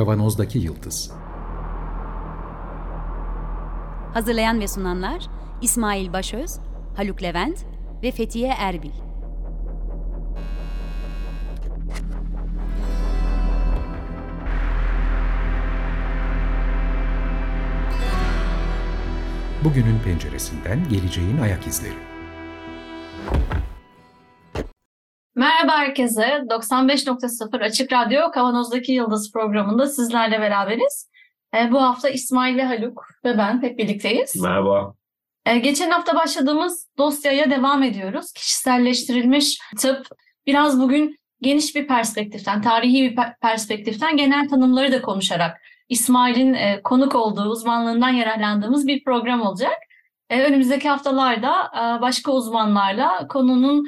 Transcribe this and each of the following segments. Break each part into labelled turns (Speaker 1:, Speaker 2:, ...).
Speaker 1: Kavanozdaki Yıldız
Speaker 2: Hazırlayan ve sunanlar İsmail Başöz, Haluk Levent ve Fethiye Erbil.
Speaker 1: Bugünün penceresinden geleceğin ayak izleri.
Speaker 3: Merhaba herkese. 95.0 Açık Radyo Kavanoz'daki Yıldız programında sizlerle beraberiz. E, bu hafta İsmail ve Haluk ve ben hep birlikteyiz.
Speaker 4: Merhaba.
Speaker 3: E, geçen hafta başladığımız dosyaya devam ediyoruz. Kişiselleştirilmiş tıp. Biraz bugün geniş bir perspektiften, tarihi bir perspektiften genel tanımları da konuşarak İsmail'in e, konuk olduğu, uzmanlığından yararlandığımız bir program olacak. E, önümüzdeki haftalarda e, başka uzmanlarla konunun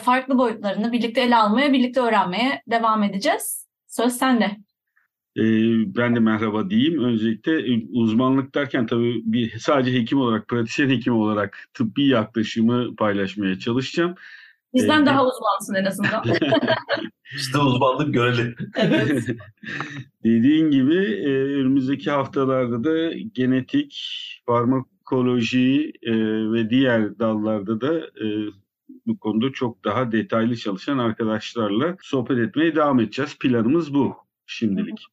Speaker 3: farklı boyutlarını birlikte ele almaya, birlikte öğrenmeye devam edeceğiz. Söz sende.
Speaker 4: E, ben de merhaba diyeyim. Öncelikle e, uzmanlık derken tabii bir sadece hekim olarak, pratisyen hekim olarak tıbbi yaklaşımı paylaşmaya çalışacağım.
Speaker 3: Bizden ee, daha uzmansın en azından.
Speaker 5: İşte uzmanlık görelim.
Speaker 3: evet.
Speaker 4: Dediğin gibi e, önümüzdeki haftalarda da genetik, farmakoloji e, ve diğer dallarda da bu konuda çok daha detaylı çalışan arkadaşlarla sohbet etmeye devam edeceğiz. Planımız bu şimdilik.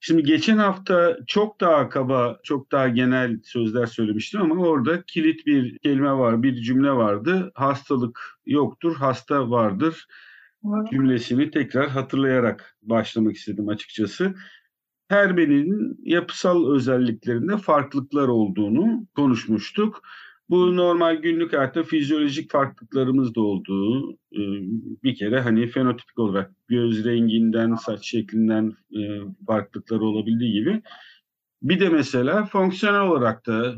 Speaker 4: Şimdi geçen hafta çok daha kaba, çok daha genel sözler söylemiştim ama orada kilit bir kelime var, bir cümle vardı. Hastalık yoktur, hasta vardır cümlesini tekrar hatırlayarak başlamak istedim açıkçası. Her birinin yapısal özelliklerinde farklılıklar olduğunu konuşmuştuk. Bu normal günlük hayatta fizyolojik farklılıklarımız da olduğu e, bir kere hani fenotipik olarak göz renginden, saç şeklinden e, farklılıklar olabildiği gibi bir de mesela fonksiyonel olarak da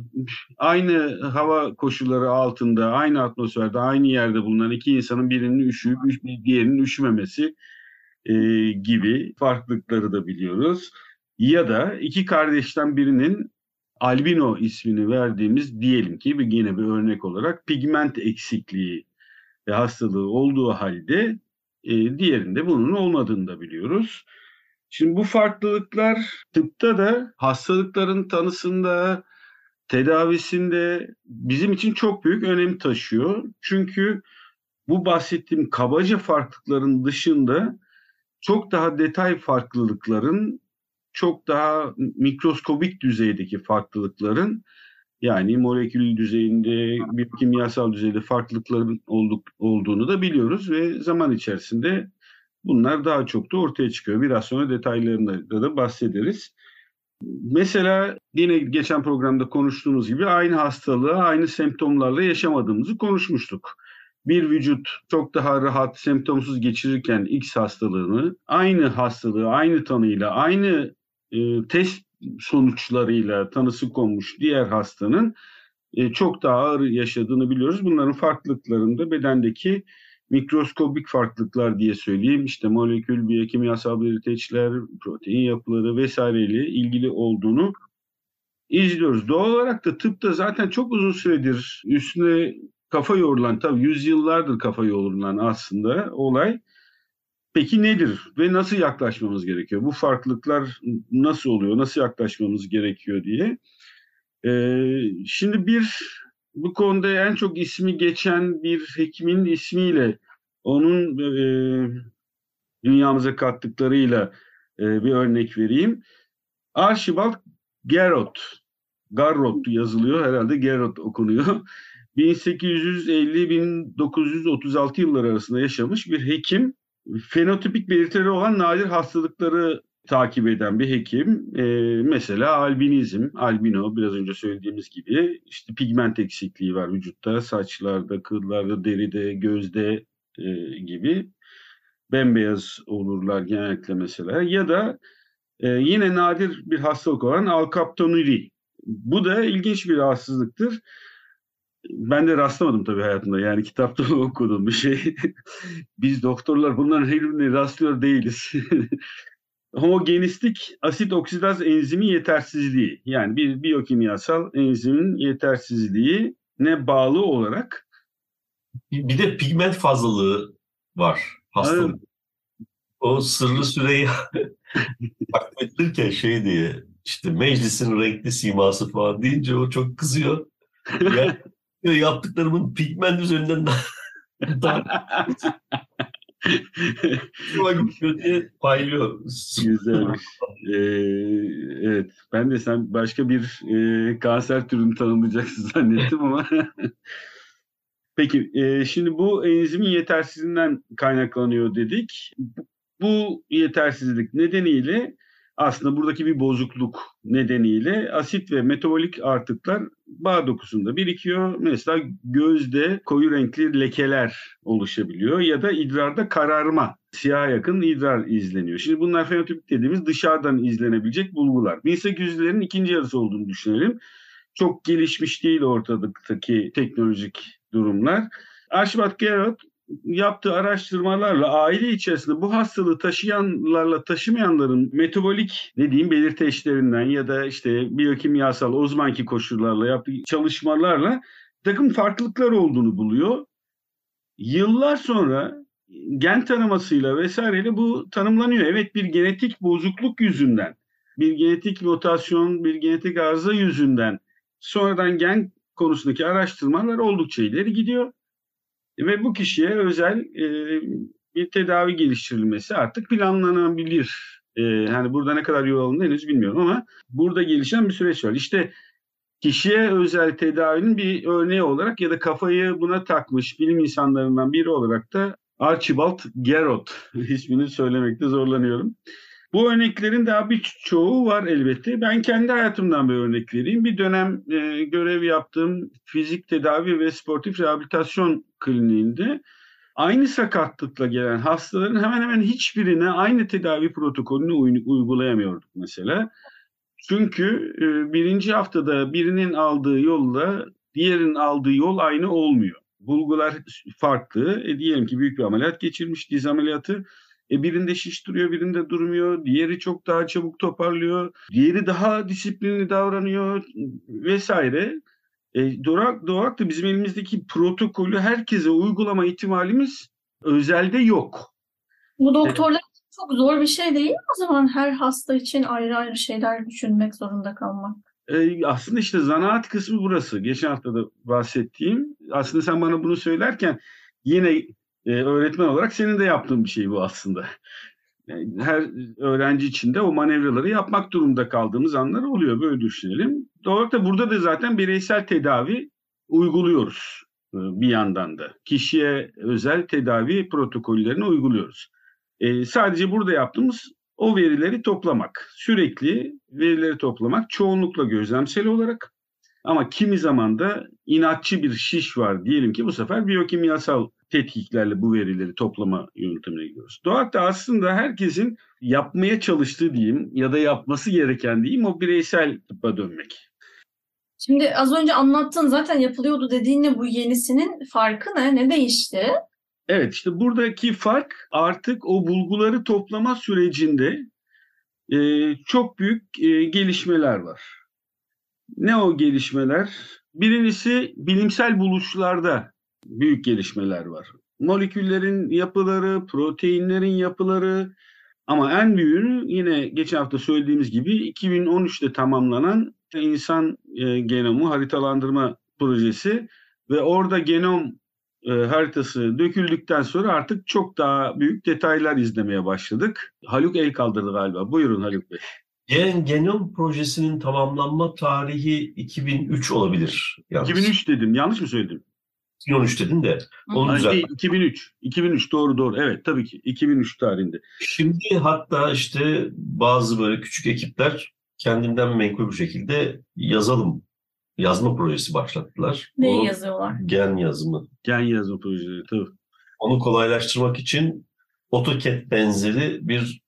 Speaker 4: aynı hava koşulları altında, aynı atmosferde, aynı yerde bulunan iki insanın birinin üşüyüp diğerinin üşümemesi e, gibi farklılıkları da biliyoruz. Ya da iki kardeşten birinin albino ismini verdiğimiz diyelim ki bir yine bir örnek olarak pigment eksikliği ve hastalığı olduğu halde e, diğerinde bunun olmadığını da biliyoruz. Şimdi bu farklılıklar tıpta da hastalıkların tanısında, tedavisinde bizim için çok büyük önem taşıyor. Çünkü bu bahsettiğim kabaca farklılıkların dışında çok daha detay farklılıkların çok daha mikroskobik düzeydeki farklılıkların yani molekül düzeyinde, bir kimyasal düzeyde farklılıkların olduk, olduğunu da biliyoruz ve zaman içerisinde bunlar daha çok da ortaya çıkıyor. Biraz sonra detaylarında da bahsederiz. Mesela yine geçen programda konuştuğumuz gibi aynı hastalığı aynı semptomlarla yaşamadığımızı konuşmuştuk. Bir vücut çok daha rahat semptomsuz geçirirken X hastalığını aynı hastalığı aynı tanıyla aynı e, test sonuçlarıyla tanısı konmuş diğer hastanın e, çok daha ağır yaşadığını biliyoruz. Bunların farklılıklarında bedendeki mikroskobik farklılıklar diye söyleyeyim. İşte molekül, biyokimyasal belirteçler, protein yapıları vesaireyle ilgili olduğunu izliyoruz. Doğal olarak da tıpta zaten çok uzun süredir üstüne kafa yorulan, tabii yüzyıllardır kafa yorulan aslında olay Peki nedir ve nasıl yaklaşmamız gerekiyor? Bu farklılıklar nasıl oluyor, nasıl yaklaşmamız gerekiyor diye. Ee, şimdi bir bu konuda en çok ismi geçen bir hekimin ismiyle onun e, dünyamıza kattıklarıyla e, bir örnek vereyim. Archibald Garrot, Garrot yazılıyor herhalde Garrot okunuyor. 1850-1936 yılları arasında yaşamış bir hekim fenotipik belirtileri olan nadir hastalıkları takip eden bir hekim. E, mesela albinizm, albino biraz önce söylediğimiz gibi işte pigment eksikliği var vücutta, saçlarda, kıllarda, deride, gözde e, gibi bembeyaz olurlar genellikle mesela. Ya da e, yine nadir bir hastalık olan alkaptonuri. Bu da ilginç bir rahatsızlıktır ben de rastlamadım tabii hayatımda. Yani kitapta okudum bir şey. Biz doktorlar bunların her birine rastlıyor değiliz. Homogenistik asit oksidaz enzimi yetersizliği. Yani bir biyokimyasal enzimin yetersizliği ne bağlı olarak
Speaker 5: bir de pigment fazlalığı var hastalık. O sırrı süreyi edilirken şey diye işte meclisin renkli siması falan deyince o çok kızıyor. Yani yaptıklarımın pigment üzerinden daha diye paylıyor.
Speaker 4: Güzelmiş. Ee, evet. Ben de sen başka bir e, kanser türünü tanımlayacaksın zannettim ama. Peki, e, şimdi bu enzimin yetersizliğinden kaynaklanıyor dedik. Bu yetersizlik nedeniyle aslında buradaki bir bozukluk nedeniyle asit ve metabolik artıklar bağ dokusunda birikiyor. Mesela gözde koyu renkli lekeler oluşabiliyor ya da idrarda kararma, siyah yakın idrar izleniyor. Şimdi bunlar fenotipik dediğimiz dışarıdan izlenebilecek bulgular. 1800'lerin ikinci yarısı olduğunu düşünelim. Çok gelişmiş değil ortadaki teknolojik durumlar. Archibald Garrett yaptığı araştırmalarla aile içerisinde bu hastalığı taşıyanlarla taşımayanların metabolik ne diyeyim belirteçlerinden ya da işte biyokimyasal o zamanki koşullarla yaptığı çalışmalarla takım farklılıklar olduğunu buluyor. Yıllar sonra gen tanımasıyla vesaireyle bu tanımlanıyor. Evet bir genetik bozukluk yüzünden, bir genetik mutasyon, bir genetik arıza yüzünden sonradan gen konusundaki araştırmalar oldukça ileri gidiyor. Ve bu kişiye özel e, bir tedavi geliştirilmesi artık planlanabilir. E, hani burada ne kadar yol alındı henüz bilmiyorum ama burada gelişen bir süreç var. İşte kişiye özel tedavinin bir örneği olarak ya da kafayı buna takmış bilim insanlarından biri olarak da Archibald Garrett ismini söylemekte zorlanıyorum. Bu örneklerin daha birçoğu var elbette. Ben kendi hayatımdan bir örnek vereyim. Bir dönem e, görev yaptığım fizik tedavi ve sportif rehabilitasyon kliniğinde aynı sakatlıkla gelen hastaların hemen hemen hiçbirine aynı tedavi protokolünü uy- uygulayamıyorduk mesela. Çünkü e, birinci haftada birinin aldığı yolla diğerinin aldığı yol aynı olmuyor. Bulgular farklı. E, diyelim ki büyük bir ameliyat geçirmiş, diz ameliyatı. E birinde şiş duruyor, birinde durmuyor. Diğeri çok daha çabuk toparlıyor. Diğeri daha disiplinli davranıyor vesaire. E, doğal, doğal da bizim elimizdeki protokolü herkese uygulama ihtimalimiz özelde yok.
Speaker 3: Bu doktorlar için çok zor bir şey değil mi o zaman her hasta için ayrı ayrı şeyler düşünmek zorunda kalmak?
Speaker 4: E, aslında işte zanaat kısmı burası. Geçen hafta da bahsettiğim. Aslında sen bana bunu söylerken yine e, öğretmen olarak senin de yaptığın bir şey bu aslında. Yani her öğrenci için de o manevraları yapmak durumunda kaldığımız anlar oluyor. Böyle düşünelim. Doğru da burada da zaten bireysel tedavi uyguluyoruz e, bir yandan da. Kişiye özel tedavi protokollerini uyguluyoruz. E, sadece burada yaptığımız o verileri toplamak. Sürekli verileri toplamak çoğunlukla gözlemsel olarak ama kimi zaman da inatçı bir şiş var diyelim ki bu sefer biyokimyasal tetkiklerle bu verileri toplama yöntemine gidiyoruz. Doğakta aslında herkesin yapmaya çalıştığı diyeyim ya da yapması gereken diyeyim o bireysel tıbba dönmek.
Speaker 3: Şimdi az önce anlattın zaten yapılıyordu dediğinle bu yenisinin farkı ne? Ne değişti?
Speaker 4: Evet işte buradaki fark artık o bulguları toplama sürecinde e, çok büyük e, gelişmeler var. Ne o gelişmeler? Birincisi bilimsel buluşlarda büyük gelişmeler var. Moleküllerin yapıları, proteinlerin yapıları ama en büyüğü yine geçen hafta söylediğimiz gibi 2013'te tamamlanan insan e, genomu haritalandırma projesi ve orada genom e, haritası döküldükten sonra artık çok daha büyük detaylar izlemeye başladık. Haluk el kaldırdı galiba. Buyurun Haluk Bey.
Speaker 5: Gen Genom projesinin tamamlanma tarihi 2003 olabilir. Yalnız.
Speaker 4: 2003 dedim. Yanlış mı söyledim?
Speaker 5: 2013 dedin de onu düzelt.
Speaker 4: değil, 2003. 2003 doğru doğru. Evet tabii ki 2003 tarihinde.
Speaker 5: Şimdi hatta işte bazı böyle küçük ekipler kendinden menkul bir şekilde yazalım, yazma projesi başlattılar.
Speaker 3: Neyi
Speaker 5: Onu-
Speaker 3: yazıyorlar?
Speaker 5: Gen yazımı.
Speaker 4: Gen yazma projeleri tabii.
Speaker 5: Onu kolaylaştırmak için AutoCAD benzeri bir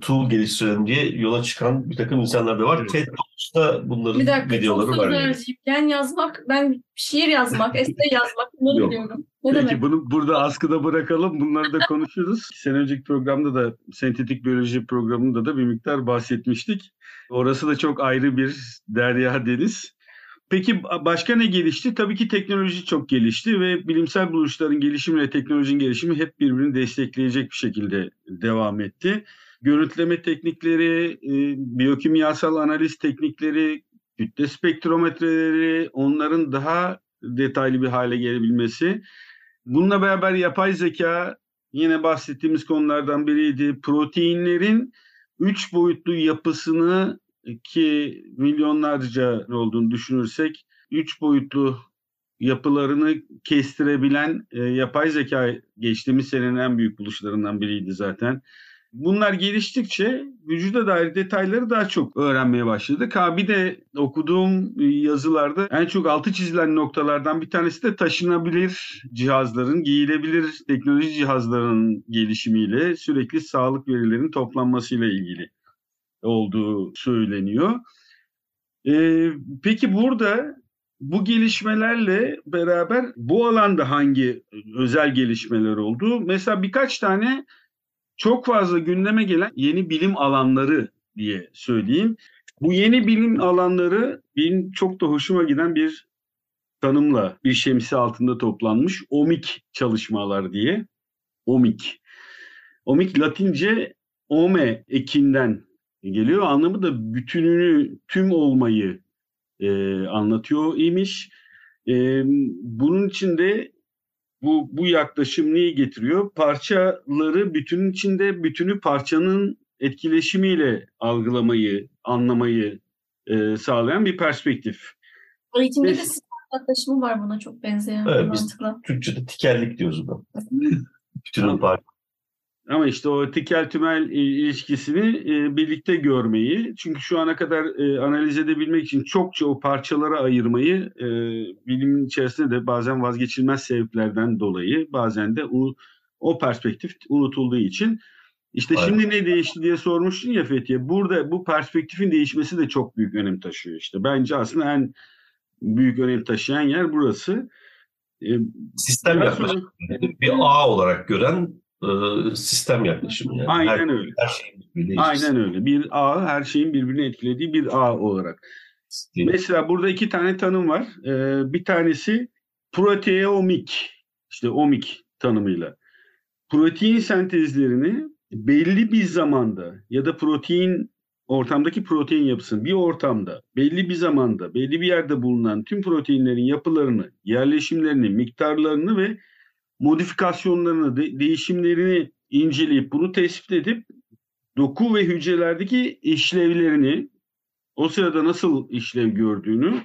Speaker 5: tool geliştirelim diye yola çıkan bir takım insanlar da var.
Speaker 4: Evet.
Speaker 5: TED Talks'ta bunların
Speaker 3: Bir dakika
Speaker 5: videoları var. yani.
Speaker 3: vereceğim. Gen yazmak, ben şiir yazmak, essay yazmak bunları
Speaker 5: Yok.
Speaker 3: biliyorum. Ne
Speaker 4: Peki
Speaker 3: demek?
Speaker 4: bunu burada askıda bırakalım. Bunları da konuşuruz. Sene önceki programda da sentetik biyoloji programında da bir miktar bahsetmiştik. Orası da çok ayrı bir derya deniz. Peki başka ne gelişti? Tabii ki teknoloji çok gelişti ve bilimsel buluşların gelişimiyle teknolojinin gelişimi hep birbirini destekleyecek bir şekilde devam etti. Görüntüleme teknikleri, e, biyokimyasal analiz teknikleri, kütle spektrometreleri, onların daha detaylı bir hale gelebilmesi. Bununla beraber yapay zeka yine bahsettiğimiz konulardan biriydi. Proteinlerin üç boyutlu yapısını ki milyonlarca olduğunu düşünürsek üç boyutlu yapılarını kestirebilen e, yapay zeka geçtiğimiz senenin en büyük buluşlarından biriydi zaten. Bunlar geliştikçe vücuda dair detayları daha çok öğrenmeye başladık. Ha bir de okuduğum yazılarda en çok altı çizilen noktalardan bir tanesi de taşınabilir cihazların, giyilebilir teknoloji cihazlarının gelişimiyle sürekli sağlık verilerinin toplanmasıyla ilgili olduğu söyleniyor. Ee, peki burada bu gelişmelerle beraber bu alanda hangi özel gelişmeler oldu? Mesela birkaç tane çok fazla gündeme gelen yeni bilim alanları diye söyleyeyim. Bu yeni bilim alanları benim çok da hoşuma giden bir tanımla bir şemsi altında toplanmış omik çalışmalar diye. Omik. Omik Latince ome ekinden geliyor. Anlamı da bütününü, tüm olmayı e, anlatıyor imiş. E, bunun içinde bu, bu yaklaşım neyi getiriyor? Parçaları bütünün içinde, bütünü parçanın etkileşimiyle algılamayı, anlamayı e, sağlayan bir perspektif.
Speaker 3: Eğitimde
Speaker 4: Biz-
Speaker 3: de sistem yaklaşımı var buna çok benzeyen
Speaker 5: Evet, biz-
Speaker 3: mantıkla.
Speaker 5: Türkçe'de tikellik diyoruz buna. Bütünün parçası.
Speaker 4: Ama işte o tikel tümel e, ilişkisini e, birlikte görmeyi, çünkü şu ana kadar e, analiz edebilmek için çokça o parçalara ayırmayı bilimin içerisinde de bazen vazgeçilmez sebeplerden dolayı, bazen de o, o perspektif unutulduğu için. İşte
Speaker 5: Aynen.
Speaker 4: şimdi ne değişti diye sormuştun ya Fethiye. Burada bu perspektifin değişmesi de çok büyük önem taşıyor işte. Bence aslında en büyük önem taşıyan yer burası.
Speaker 5: Sistem yaklaşımı. Bir ağ olarak gören sistem yaklaşımı. Yani.
Speaker 4: Aynen
Speaker 5: her,
Speaker 4: öyle.
Speaker 5: her şeyin
Speaker 4: Aynen öyle. Bir ağ her şeyin birbirini etkilediği bir ağ olarak.
Speaker 5: ilişkisi.
Speaker 4: Mesela burada iki tane tanım var. Ee, bir tanesi proteomik, işte omik tanımıyla. Protein sentezlerini belli bir zamanda ya da protein ortamdaki protein yapısını bir ortamda belli bir zamanda belli bir yerde bulunan tüm proteinlerin yapılarını, yerleşimlerini, miktarlarını ve modifikasyonlarını, de- değişimlerini inceleyip bunu tespit edip doku ve hücrelerdeki işlevlerini o sırada nasıl işlev gördüğünü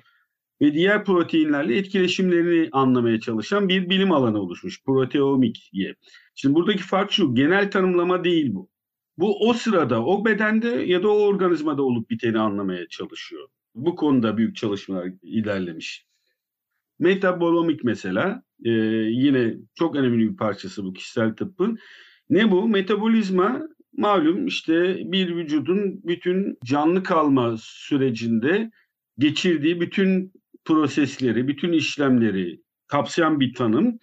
Speaker 4: ve diğer proteinlerle etkileşimlerini anlamaya çalışan bir bilim alanı oluşmuş. Proteomik diye. Şimdi buradaki fark şu, genel tanımlama değil bu. Bu o sırada, o bedende ya da o organizmada olup biteni anlamaya çalışıyor. Bu konuda büyük çalışmalar ilerlemiş. Metabolomik mesela e, yine çok önemli bir parçası bu kişisel tıbbın. Ne bu? Metabolizma malum işte bir vücudun bütün canlı kalma sürecinde geçirdiği bütün prosesleri, bütün işlemleri kapsayan bir tanım.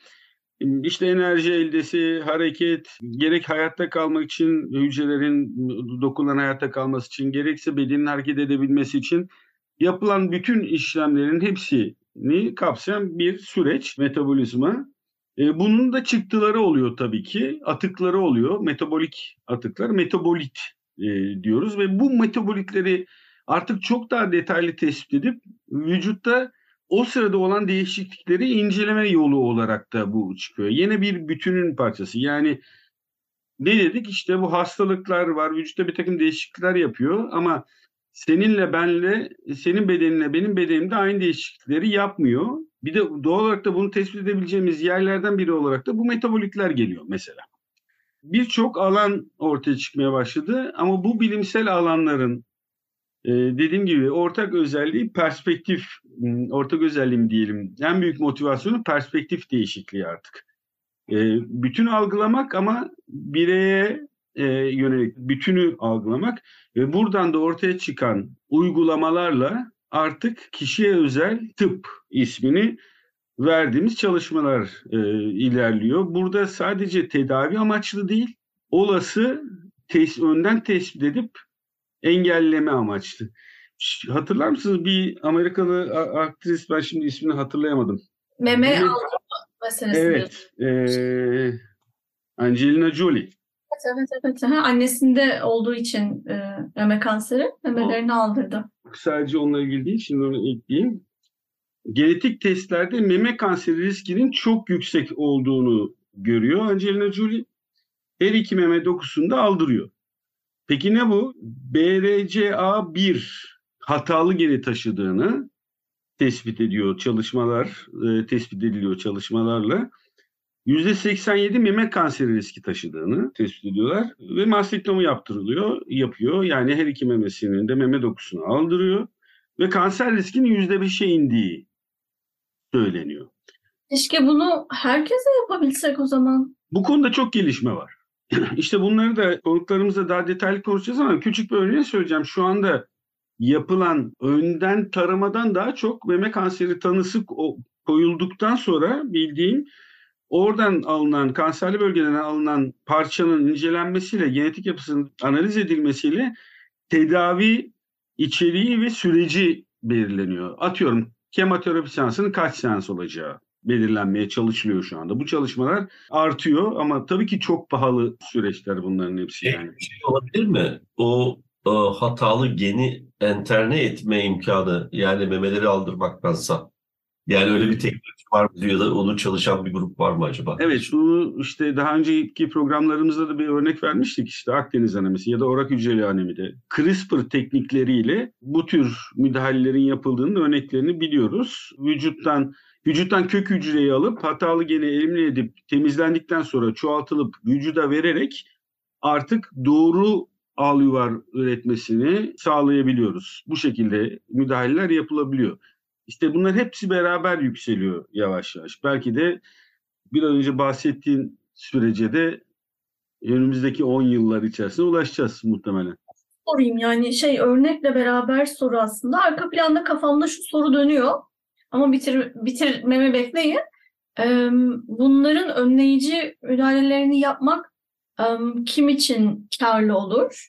Speaker 4: İşte enerji eldesi, hareket, gerek hayatta kalmak için hücrelerin dokunan hayatta kalması için, gerekse bedenin hareket edebilmesi için yapılan bütün işlemlerin hepsini kapsayan bir süreç metabolizma. E, bunun da çıktıları oluyor tabii ki, atıkları oluyor, metabolik atıklar, metabolit e, diyoruz ve bu metabolitleri artık çok daha detaylı tespit edip vücutta o sırada olan değişiklikleri inceleme yolu olarak da bu çıkıyor. Yine bir bütünün parçası. Yani ne dedik işte bu hastalıklar var, vücutta bir takım değişiklikler yapıyor ama seninle benle, senin bedeninle benim bedenimde aynı değişiklikleri yapmıyor. Bir de doğal olarak da bunu tespit edebileceğimiz yerlerden biri olarak da bu metabolikler geliyor mesela. Birçok alan ortaya çıkmaya başladı ama bu bilimsel alanların e, dediğim gibi ortak özelliği perspektif, m, ortak özelliğim diyelim. En büyük motivasyonu perspektif değişikliği artık. E, bütün algılamak ama bireye e, yönelik bütünü algılamak ve buradan da ortaya çıkan uygulamalarla artık kişiye özel tıp ismini verdiğimiz çalışmalar e, ilerliyor. Burada sadece tedavi amaçlı değil, olası tes önden tespit edip engelleme amaçlı. Hatırlar mısınız bir Amerikalı aktris ben şimdi ismini hatırlayamadım.
Speaker 3: Meme aldırma meselesi.
Speaker 4: Evet. eee, Angelina Jolie.
Speaker 3: Evet, evet, evet. Annesinde olduğu için e, meme kanseri memelerini aldırdı.
Speaker 4: Sadece onunla ilgili değil şimdi onu ekleyeyim. Genetik testlerde meme kanseri riskinin çok yüksek olduğunu görüyor Angelina Jolie. Her iki meme dokusunu da aldırıyor. Peki ne bu? BRCA1 hatalı geni taşıdığını tespit ediyor çalışmalar, e, tespit ediliyor çalışmalarla. %87 meme kanseri riski taşıdığını tespit ediyorlar ve mastektomi yaptırılıyor, yapıyor. Yani her iki memesinin de meme dokusunu aldırıyor ve kanser riskinin %5'e indiği söyleniyor.
Speaker 3: Keşke bunu herkese yapabilsek o zaman.
Speaker 4: Bu konuda çok gelişme var. işte bunları da konuklarımızla daha detaylı konuşacağız ama küçük bir örneği söyleyeceğim. Şu anda yapılan önden taramadan daha çok meme kanseri tanısı ko- koyulduktan sonra bildiğim oradan alınan kanserli bölgeden alınan parçanın incelenmesiyle genetik yapısının analiz edilmesiyle tedavi içeriği ve süreci belirleniyor. Atıyorum kemoterapi seansının kaç seans olacağı belirlenmeye çalışılıyor şu anda. Bu çalışmalar artıyor ama tabii ki çok pahalı süreçler bunların hepsi
Speaker 5: Şey,
Speaker 4: yani.
Speaker 5: bir şey olabilir mi? O e, hatalı geni enterne etme imkanı yani memeleri aldırmaktansa. Yani öyle bir teknoloji var mı ya da onu çalışan bir grup var mı acaba?
Speaker 4: Evet bunu işte daha önceki programlarımızda da bir örnek vermiştik işte Akdeniz anemisi ya da orak hücreli anemide. CRISPR teknikleriyle bu tür müdahalelerin yapıldığının örneklerini biliyoruz. Vücuttan vücuttan kök hücreyi alıp hatalı geni elimine edip temizlendikten sonra çoğaltılıp vücuda vererek artık doğru al yuvar üretmesini sağlayabiliyoruz. Bu şekilde müdahaleler yapılabiliyor. İşte bunlar hepsi beraber yükseliyor yavaş yavaş. Belki de bir an önce bahsettiğin sürece de önümüzdeki 10 yıllar içerisinde ulaşacağız muhtemelen.
Speaker 3: sorayım yani şey örnekle beraber soru aslında. Arka planda kafamda şu soru dönüyor. Ama bitir, bitirmemi bekleyin. Bunların önleyici müdahalelerini yapmak kim için karlı olur?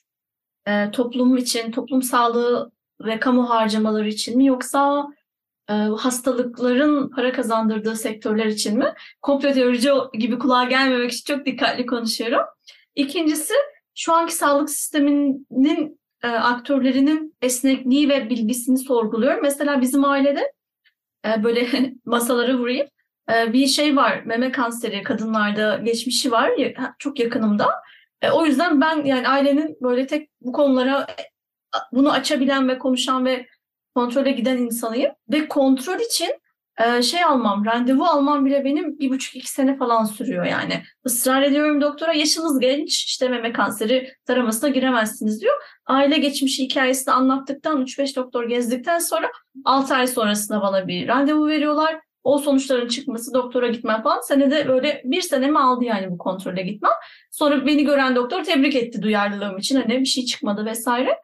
Speaker 3: Eee, toplum için, toplum sağlığı ve kamu harcamaları için mi yoksa hastalıkların para kazandırdığı sektörler için mi? Komplo teorici gibi kulağa gelmemek için çok dikkatli konuşuyorum. İkincisi şu anki sağlık sisteminin e, aktörlerinin esnekliği ve bilgisini sorguluyorum. Mesela bizim ailede e, böyle masalara vurayım. E, bir şey var, meme kanseri kadınlarda geçmişi var, çok yakınımda. E, o yüzden ben yani ailenin böyle tek bu konulara bunu açabilen ve konuşan ve kontrole giden insanıyım. Ve kontrol için e, şey almam, randevu almam bile benim bir buçuk iki sene falan sürüyor yani. Israr ediyorum doktora yaşınız genç işte meme kanseri taramasına giremezsiniz diyor. Aile geçmişi hikayesini anlattıktan 3-5 doktor gezdikten sonra 6 ay sonrasında bana bir randevu veriyorlar. O sonuçların çıkması doktora gitmem falan. Senede böyle bir senemi aldı yani bu kontrole gitmem. Sonra beni gören doktor tebrik etti duyarlılığım için. Hani bir şey çıkmadı vesaire.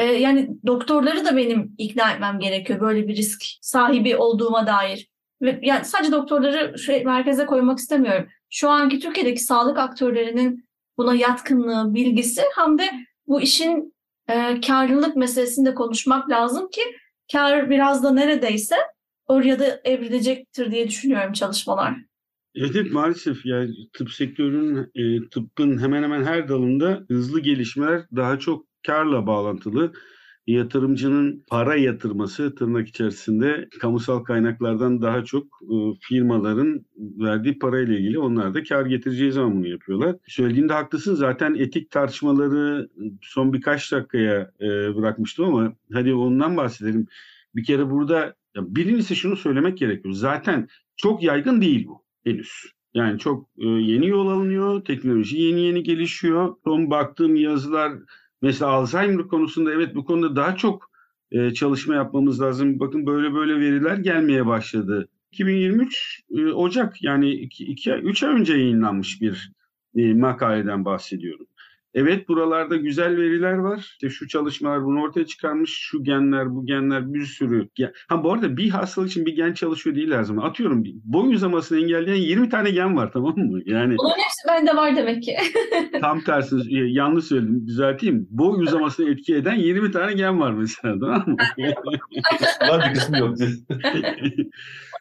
Speaker 3: Ee, yani doktorları da benim ikna etmem gerekiyor böyle bir risk sahibi olduğuma dair. Ve yani sadece doktorları şey, merkeze koymak istemiyorum şu anki Türkiye'deki sağlık aktörlerinin buna yatkınlığı, bilgisi hem de bu işin e, karlılık meselesini de konuşmak lazım ki kar biraz da neredeyse oraya da evrilecektir diye düşünüyorum çalışmalar.
Speaker 4: Evet, evet maalesef yani tıp sektörünün, e, tıbbın hemen hemen her dalında hızlı gelişmeler daha çok karla bağlantılı. Yatırımcının para yatırması tırnak içerisinde kamusal kaynaklardan daha çok e, firmaların verdiği parayla ilgili onlar da kar getireceği zaman bunu yapıyorlar. Söylediğinde haklısın zaten etik tartışmaları son birkaç dakikaya e, bırakmıştım ama hadi ondan bahsedelim. Bir kere burada birincisi şunu söylemek gerekiyor. Zaten çok yaygın değil bu henüz. Yani çok e, yeni yol alınıyor, teknoloji yeni yeni gelişiyor. Son baktığım yazılar mesela Alzheimer konusunda evet bu konuda daha çok e, çalışma yapmamız lazım. Bakın böyle böyle veriler gelmeye başladı. 2023 e, Ocak yani 2 3 ay önce yayınlanmış bir e, makaleden bahsediyorum. Evet buralarda güzel veriler var. İşte şu çalışmalar bunu ortaya çıkarmış. Şu genler, bu genler bir sürü. Ha bu arada bir hastalık için bir gen çalışıyor değil her zaman. Atıyorum boy uzamasını engelleyen 20 tane gen var tamam mı? Yani
Speaker 3: Bunların hepsi bende var demek ki.
Speaker 4: tam tersi e, yanlış söyledim düzelteyim. Boy uzamasını etki eden 20 tane gen var mesela tamam mı?
Speaker 5: Var bir kısmı yok.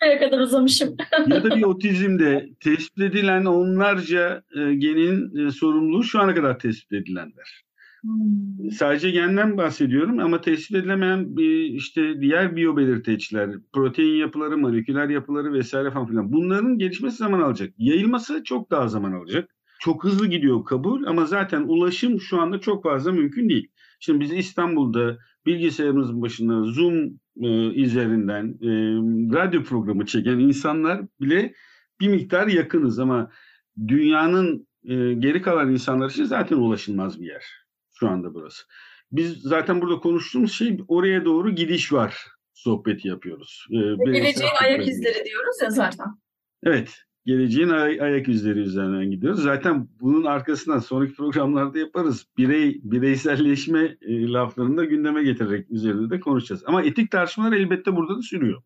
Speaker 3: Oraya kadar uzamışım.
Speaker 4: ya da bir otizmde tespit edilen onlarca e, genin e, sorumluluğu şu ana kadar tespit edilenler.
Speaker 3: Hmm.
Speaker 4: Sadece genden bahsediyorum ama tespit edilemeyen bir, işte diğer biyobelirteçler, protein yapıları, moleküler yapıları vesaire falan filan. Bunların gelişmesi zaman alacak. Yayılması çok daha zaman alacak. Çok hızlı gidiyor kabul ama zaten ulaşım şu anda çok fazla mümkün değil. Şimdi biz İstanbul'da bilgisayarımızın başında Zoom e, üzerinden e, radyo programı çeken insanlar bile bir miktar yakınız ama dünyanın e, geri kalan insanlar için zaten ulaşılmaz bir yer şu anda burası. Biz zaten burada konuştuğumuz şey oraya doğru gidiş var sohbeti yapıyoruz. Bireysel
Speaker 3: Geleceğin ayak izleri diyoruz ya zaten.
Speaker 4: Evet. Geleceğin ay- ayak izleri üzerinden gidiyoruz. Zaten bunun arkasından sonraki programlarda yaparız. Birey bireyselleşme e, laflarını da gündeme getirerek üzerinde de konuşacağız. Ama etik tartışmalar elbette burada da sürüyor.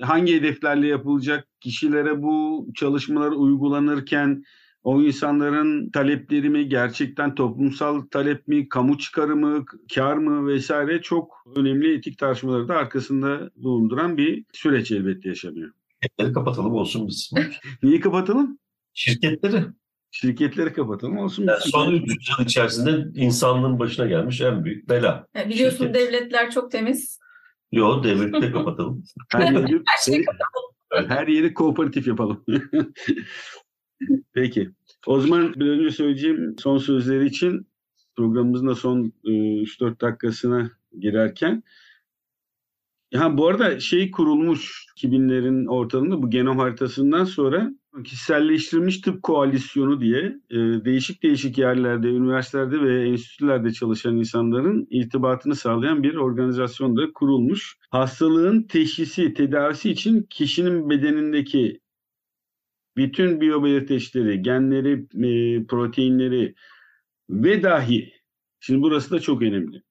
Speaker 4: Hangi hedeflerle yapılacak? Kişilere bu çalışmalar uygulanırken o insanların talepleri mi gerçekten toplumsal talep mi, kamu çıkarı mı, kar mı vesaire çok önemli etik tartışmaları da arkasında bulunduran bir süreç elbette yaşanıyor.
Speaker 5: Şirketleri kapatalım olsun biz.
Speaker 4: Niye kapatalım?
Speaker 5: Şirketleri.
Speaker 4: Şirketleri kapatalım olsun.
Speaker 5: Yani son 300 yıl içerisinde insanlığın başına gelmiş en büyük bela.
Speaker 3: Ya biliyorsun
Speaker 5: Şirket.
Speaker 3: devletler çok temiz.
Speaker 5: Yo devleti de kapatalım.
Speaker 4: her, yeri,
Speaker 3: Her şeyi
Speaker 4: her yeri kooperatif yapalım. Peki. O zaman bir önce söyleyeceğim son sözleri için programımızın da son e, 3-4 dakikasına girerken Ha bu arada şey kurulmuş 2000'lerin ortalığında bu genom haritasından sonra kişiselleştirilmiş tıp koalisyonu diye e, değişik değişik yerlerde, üniversitelerde ve enstitülerde çalışan insanların irtibatını sağlayan bir organizasyon da kurulmuş. Hastalığın teşhisi, tedavisi için kişinin bedenindeki bütün biyobelirteçleri, genleri, e, proteinleri ve dahi, şimdi burası da çok önemli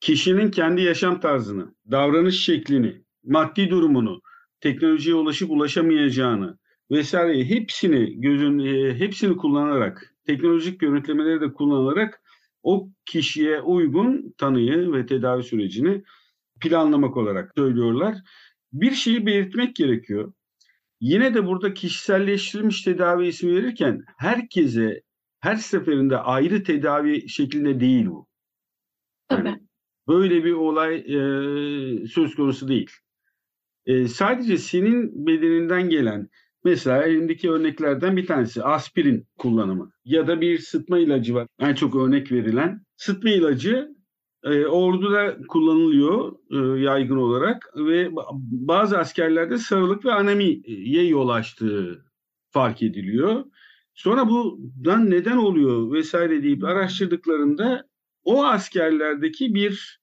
Speaker 4: kişinin kendi yaşam tarzını, davranış şeklini, maddi durumunu, teknolojiye ulaşıp ulaşamayacağını vesaire hepsini gözün e, hepsini kullanarak, teknolojik görüntülemeleri de kullanarak o kişiye uygun tanıyı ve tedavi sürecini planlamak olarak söylüyorlar. Bir şeyi belirtmek gerekiyor. Yine de burada kişiselleştirilmiş tedavi ismi verirken herkese her seferinde ayrı tedavi şeklinde değil bu.
Speaker 3: Tabii.
Speaker 4: Yani böyle bir olay e, söz konusu değil. E, sadece senin bedeninden gelen mesela elimdeki örneklerden bir tanesi aspirin kullanımı ya da bir sıtma ilacı var. En çok örnek verilen sıtma ilacı e, orduda kullanılıyor e, yaygın olarak ve bazı askerlerde sarılık ve anemiye yol açtığı fark ediliyor. Sonra bundan neden oluyor vesaire deyip araştırdıklarında o askerlerdeki bir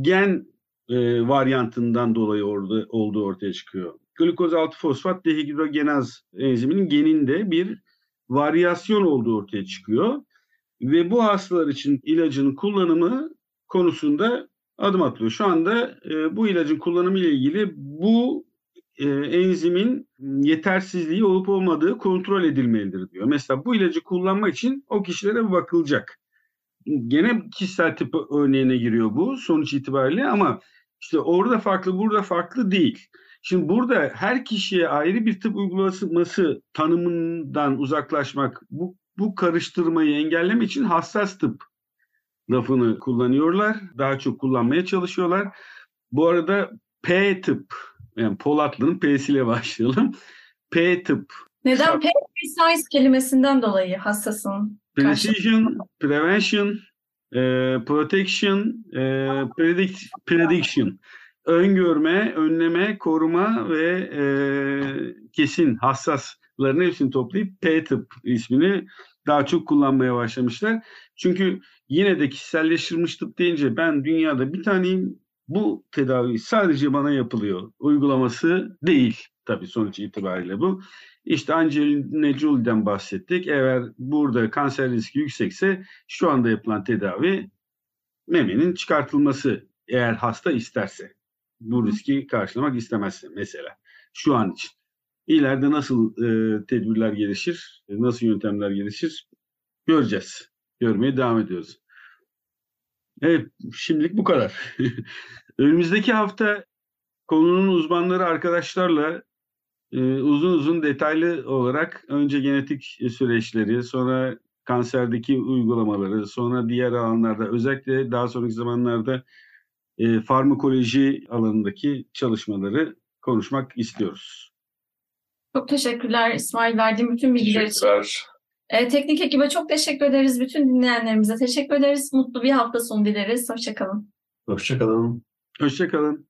Speaker 4: gen e, varyantından dolayı orada olduğu ortaya çıkıyor. Glikoz 6 fosfat dehidrogenaz enziminin geninde bir varyasyon olduğu ortaya çıkıyor. Ve bu hastalar için ilacın kullanımı konusunda adım atılıyor. Şu anda e, bu ilacın kullanımı ile ilgili bu e, enzimin yetersizliği olup olmadığı kontrol edilmelidir diyor. Mesela bu ilacı kullanmak için o kişilere bakılacak gene kişisel tip örneğine giriyor bu sonuç itibariyle ama işte orada farklı burada farklı değil. Şimdi burada her kişiye ayrı bir tıp uygulaması tanımından uzaklaşmak bu, bu karıştırmayı engellemek için hassas tıp lafını kullanıyorlar. Daha çok kullanmaya çalışıyorlar. Bu arada P tıp yani Polatlı'nın P'siyle başlayalım. P tıp.
Speaker 3: Neden precise kelimesinden dolayı hassasın?
Speaker 4: Precision, prevention, e, protection, e, predict, prediction. Öngörme, önleme, koruma ve e, kesin hassasların hepsini toplayıp P-tıp ismini daha çok kullanmaya başlamışlar. Çünkü yine de kişiselleştirilmiş tıp deyince ben dünyada bir taneyim bu tedavi sadece bana yapılıyor. Uygulaması değil tabii sonuç itibariyle bu. İşte Angelina Jolie'den bahsettik. Eğer burada kanser riski yüksekse şu anda yapılan tedavi memenin çıkartılması eğer hasta isterse. Bu riski karşılamak istemezse mesela şu an için. İleride nasıl e, tedbirler gelişir, nasıl yöntemler gelişir göreceğiz. Görmeye devam ediyoruz. Evet, şimdilik bu kadar. Önümüzdeki hafta konunun uzmanları arkadaşlarla uzun uzun detaylı olarak önce genetik süreçleri, sonra kanserdeki uygulamaları, sonra diğer alanlarda özellikle daha sonraki zamanlarda e, farmakoloji alanındaki çalışmaları konuşmak istiyoruz.
Speaker 3: Çok teşekkürler İsmail verdiğim bütün bilgiler için.
Speaker 5: Teşekkürler.
Speaker 3: Ee, teknik ekibe çok teşekkür ederiz. Bütün dinleyenlerimize teşekkür ederiz. Mutlu bir hafta sonu dileriz. Hoşçakalın.
Speaker 5: Hoşçakalın.
Speaker 4: Hoşçakalın.